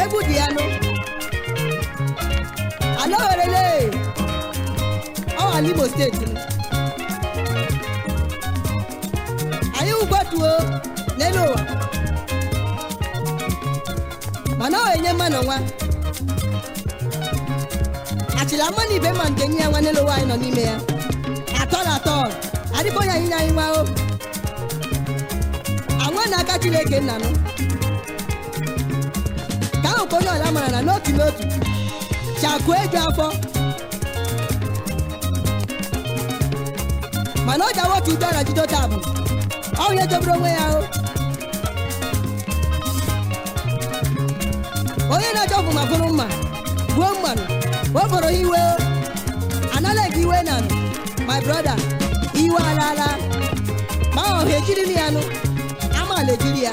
egwu ya nụ ala Imo steeti anyị ugbatuo n'elu ụwa mana ọ enye mmanụ nwa achịla mmanụ ibe ma nke nye nwa n'elu ụwa anyị nọ n'ime ya atọ na atọ adịbọya anyị nwa o anwa na aka chineke nna m ka ahụkwa onye ọla mara na n'otu n'otu chakuo eju afọ mana ọ jawa otu ube ara jido taa bụ ọnwụ ya onwe ya o onye na-ajọ bụ ma bụrụ mma gbuo mmanụ woforo iwe o analegi iwe na nụ my brother iwe alala ma ọ ha ejiri m ya nụ ama lejiri ya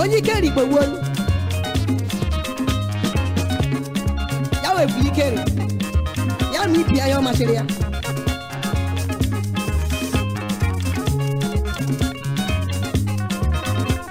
onye ike rigbegbolu ya wee bụ ikere ya na ibi anya ọ masịrị ya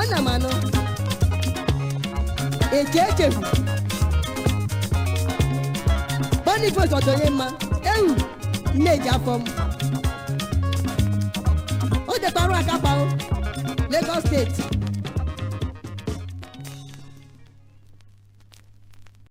ana m anụ eche echefu boniface ọdọnye mma ewu Nne ji afọ m o dekwara akapa Lagos steeti